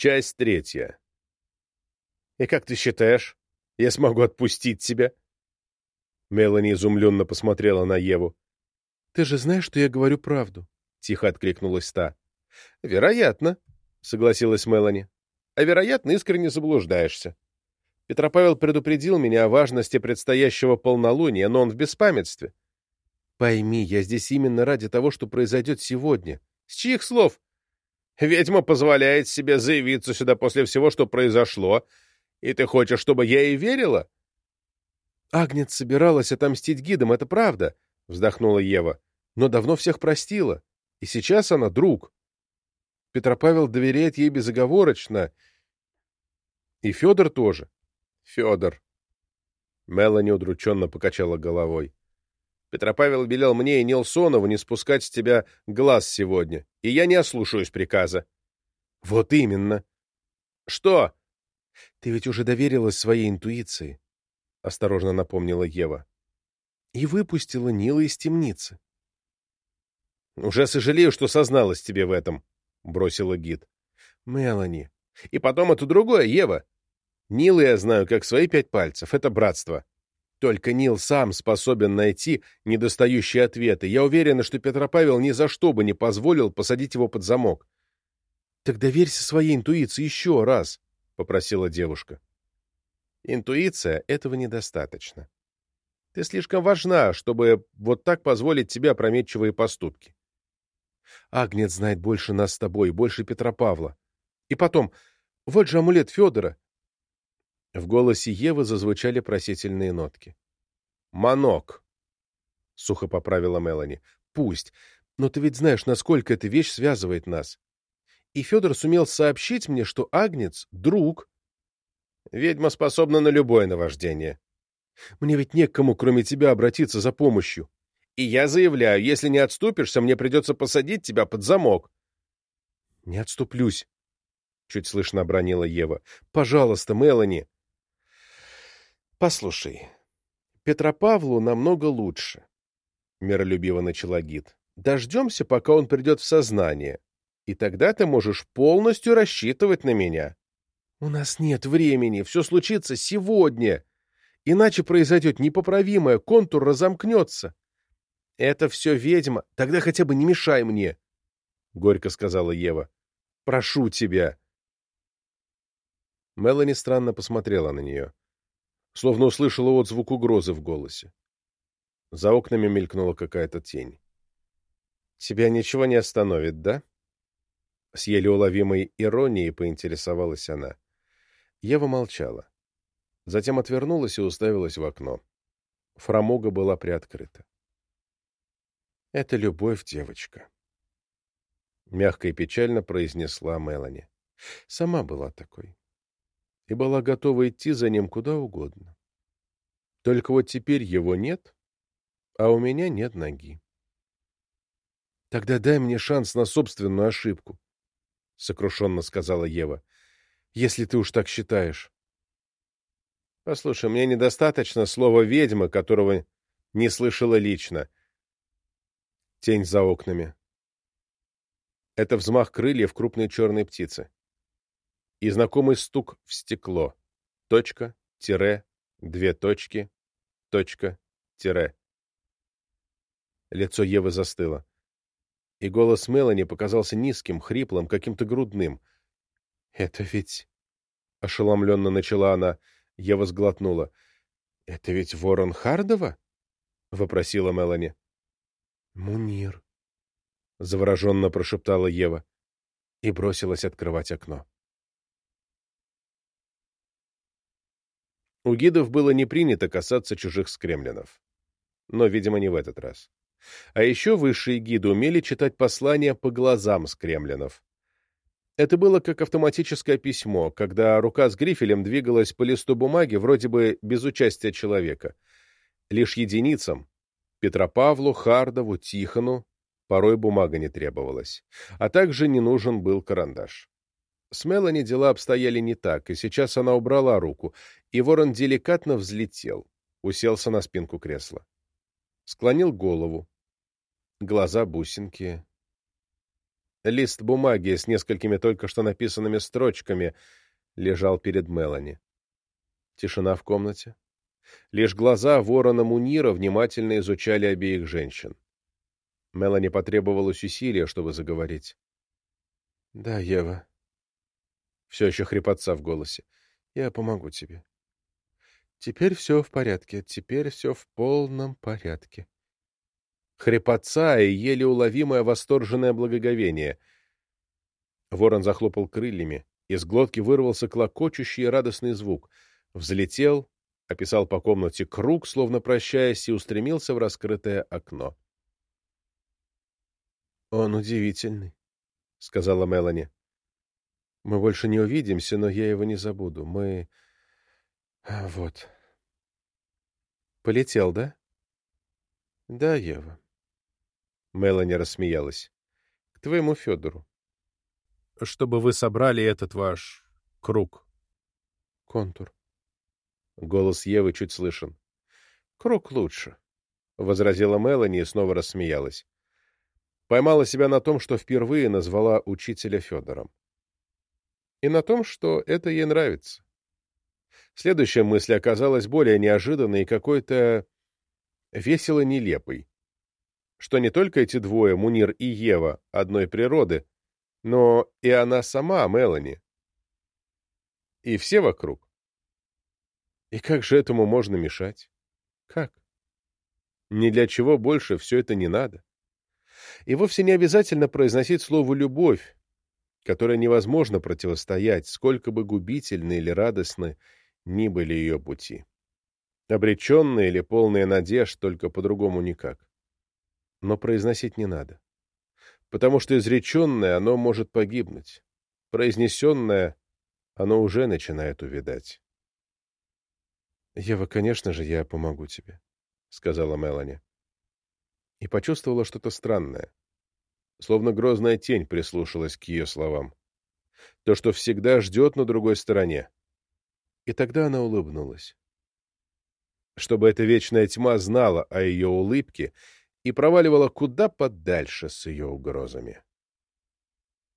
Часть третья. «И как ты считаешь, я смогу отпустить тебя?» Мелани изумленно посмотрела на Еву. «Ты же знаешь, что я говорю правду», — тихо откликнулась та. «Вероятно», — согласилась Мелани. «А вероятно, искренне заблуждаешься. Петропавел предупредил меня о важности предстоящего полнолуния, но он в беспамятстве. Пойми, я здесь именно ради того, что произойдет сегодня. С чьих слов? Ведьма позволяет себе заявиться сюда после всего, что произошло, и ты хочешь, чтобы я ей верила? Агнец собиралась отомстить гидам, это правда, — вздохнула Ева, — но давно всех простила, и сейчас она друг. Петропавел доверяет ей безоговорочно, и Федор тоже. Федор. Мелани удрученно покачала головой. Петропавел велел мне и Нилсонову не спускать с тебя глаз сегодня, и я не ослушаюсь приказа. — Вот именно. — Что? — Ты ведь уже доверилась своей интуиции, — осторожно напомнила Ева. — И выпустила Нила из темницы. — Уже сожалею, что созналась тебе в этом, — бросила гид. — Мелани. — И потом это другое, Ева. Нила я знаю, как свои пять пальцев. Это братство. Только Нил сам способен найти недостающие ответы. Я уверена, что Петропавел ни за что бы не позволил посадить его под замок. — Так доверься своей интуиции еще раз, — попросила девушка. — Интуиция — этого недостаточно. Ты слишком важна, чтобы вот так позволить тебе опрометчивые поступки. Агнец знает больше нас с тобой, больше Петропавла. И потом, вот же амулет Федора. В голосе Евы зазвучали просительные нотки. «Манок», — сухо поправила Мелани. «Пусть. Но ты ведь знаешь, насколько эта вещь связывает нас. И Федор сумел сообщить мне, что Агнец — друг». «Ведьма способна на любое наваждение». «Мне ведь не к кому, кроме тебя, обратиться за помощью». «И я заявляю, если не отступишься, мне придется посадить тебя под замок». «Не отступлюсь», — чуть слышно обронила Ева. «Пожалуйста, Мелани». «Послушай, Петропавлу намного лучше», — миролюбиво начала гид. «Дождемся, пока он придет в сознание, и тогда ты можешь полностью рассчитывать на меня». «У нас нет времени, все случится сегодня, иначе произойдет непоправимое, контур разомкнется». «Это все ведьма, тогда хотя бы не мешай мне», — горько сказала Ева. «Прошу тебя». Мелани странно посмотрела на нее словно услышала отзвук угрозы в голосе. За окнами мелькнула какая-то тень. «Тебя ничего не остановит, да?» С еле уловимой иронией поинтересовалась она. Ева молчала. Затем отвернулась и уставилась в окно. Фрамуга была приоткрыта. «Это любовь, девочка», — мягко и печально произнесла Мелани. «Сама была такой и была готова идти за ним куда угодно. Только вот теперь его нет, а у меня нет ноги. — Тогда дай мне шанс на собственную ошибку, — сокрушенно сказала Ева, — если ты уж так считаешь. — Послушай, мне недостаточно слова «ведьма», которого не слышала лично. Тень за окнами. Это взмах крыльев крупной черной птицы и знакомый стук в стекло. Точка, тире, две точки, точка, тире. Лицо Евы застыло. И голос Мелани показался низким, хриплым, каким-то грудным. «Это ведь...» — ошеломленно начала она. Ева сглотнула. «Это ведь ворон Хардова?» — вопросила Мелани. «Мунир», — завороженно прошептала Ева и бросилась открывать окно. У гидов было не принято касаться чужих скремлинов. Но, видимо, не в этот раз. А еще высшие гиды умели читать послания по глазам скремлинов. Это было как автоматическое письмо, когда рука с грифелем двигалась по листу бумаги вроде бы без участия человека. Лишь единицам — Петропавлу, Хардову, Тихону — порой бумага не требовалась. А также не нужен был карандаш. С Мелани дела обстояли не так, и сейчас она убрала руку, и ворон деликатно взлетел, уселся на спинку кресла. Склонил голову. Глаза бусинки. Лист бумаги с несколькими только что написанными строчками лежал перед Мелани. Тишина в комнате. Лишь глаза ворона Мунира внимательно изучали обеих женщин. Мелани потребовалось усилие, чтобы заговорить. — Да, Ева. Все еще хрипотца в голосе. — Я помогу тебе. Теперь все в порядке, теперь все в полном порядке. Хрипотца и еле уловимое восторженное благоговение. Ворон захлопал крыльями, из глотки вырвался клокочущий и радостный звук. Взлетел, описал по комнате круг, словно прощаясь, и устремился в раскрытое окно. «Он удивительный», — сказала Мелани. «Мы больше не увидимся, но я его не забуду. Мы... А, вот. Полетел, да?» «Да, Ева». Мелани рассмеялась. «К твоему Федору. Чтобы вы собрали этот ваш круг». «Контур». Голос Евы чуть слышен. «Круг лучше», — возразила Мелани и снова рассмеялась. Поймала себя на том, что впервые назвала учителя Федором. И на том, что это ей нравится. Следующая мысль оказалась более неожиданной и какой-то весело нелепой. Что не только эти двое, Мунир и Ева, одной природы, но и она сама, Мелани. И все вокруг. И как же этому можно мешать? Как? Ни для чего больше все это не надо. И вовсе не обязательно произносить слово «любовь», которой невозможно противостоять, сколько бы губительны или радостны ни были ее пути. Обреченные или полные надежд, только по-другому никак. Но произносить не надо. Потому что изреченное оно может погибнуть. Произнесенное оно уже начинает увидать. «Ева, конечно же, я помогу тебе», — сказала Мелани и почувствовала что-то странное. Словно грозная тень прислушалась к ее словам. То, что всегда ждет на другой стороне. И тогда она улыбнулась. Чтобы эта вечная тьма знала о ее улыбке и проваливала куда подальше с ее угрозами.